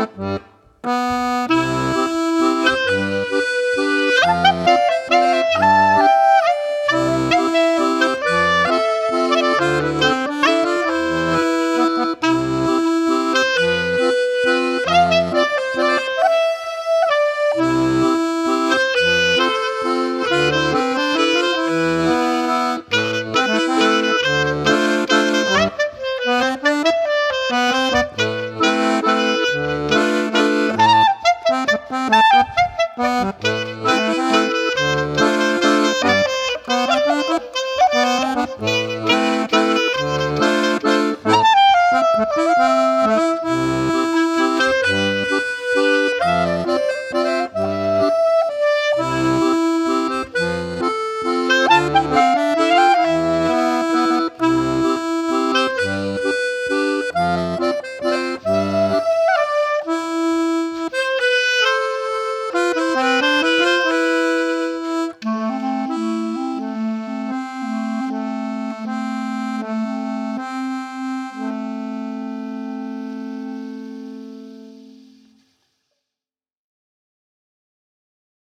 Musik Thank you.